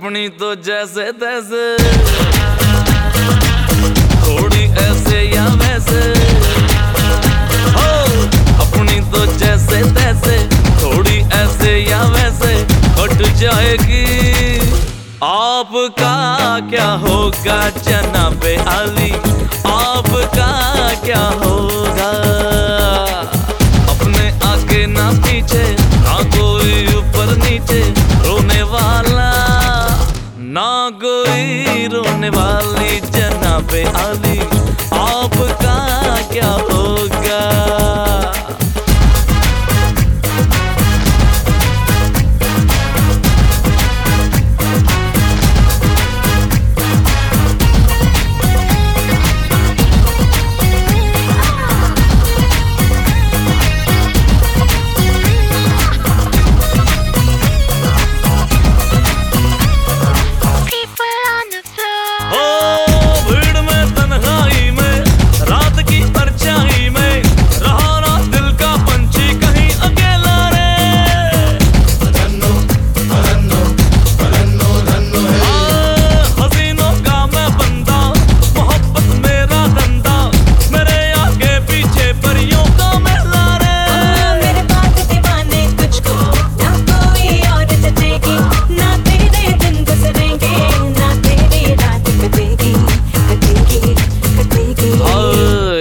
अपनी तो जैसे तैसे। थोड़ी ऐसे या वैसे। हो, अपनी तो जैसे तैसे। थोड़ी ऐसे या वैसे हट जाएगी। आपका क्या होगा जनाबे आली आपका क्या होगा वाली जनाबे आली।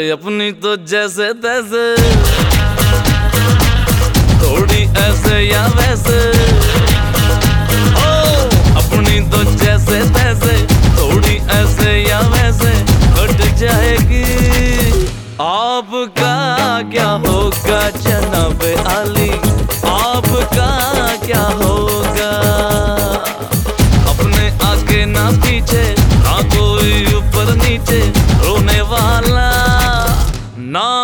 अपनी तो जैसे तैसे। थोड़ी ऐसे या वैसे। ओ, अपनी तो जैसे तैसे, थोड़ी ऐसे या वैसे। हट जाएगी। आपका क्या होगा जनाब आली? आपका क्या होगा? अपने आगे ना पीछे, ना कोई ऊपर नीचे। रोने वाला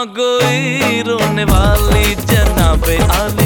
कोई रोने वाली जनाबे आली।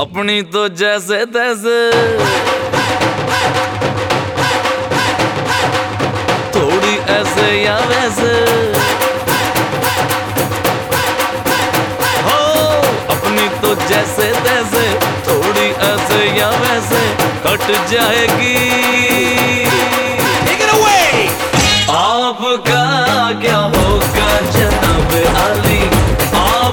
अपनी तो जैसे तैसे। थोड़ी ऐसे या वैसे। हो अपनी तो जैसे तैसे थोड़ी ऐसे या वैसे कट जाएगी। आपका क्या होगा जनाब अली आप